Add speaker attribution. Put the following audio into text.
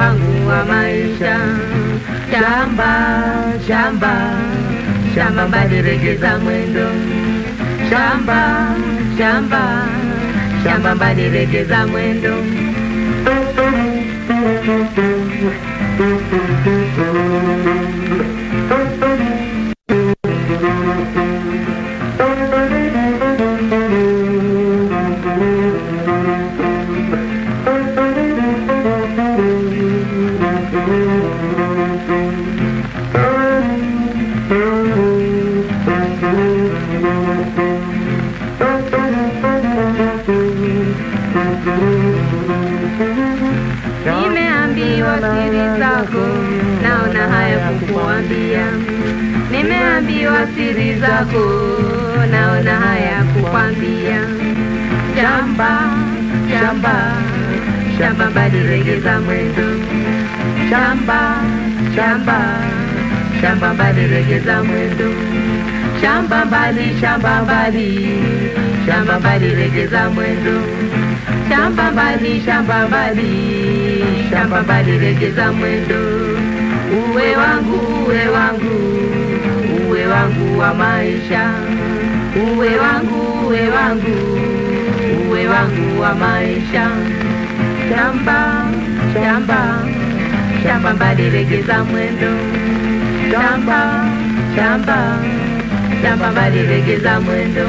Speaker 1: wangu wa maisha. Shamba, shamba, shamba mbadiregeza mwendo. Shamba, shamba, shamba mbadiregeza mwendo. Nimeambiwa siri zako, naona haya kukuambia. Nimeambiwa siri zako, naona haya kukwambia. Shamba, shamba, shamba mbadiregeza mwendo. Shamba, shamba, shamba mbadiregeza mwendo. Shamba mbali, shamba mbali, shamba mbali, regeza mwendo. Shamba mbali, shamba mbali, shamba mbali, regeza mwendo. Uwe wangu, uwe wangu, uwe wangu wa maisha. Uwe wangu, uwe wangu, uwe wangu wa maisha. Shamba, shamba, shamba mbali, regeza mwendo. Shamba, shamba, shamba tamba malivekeza mwendo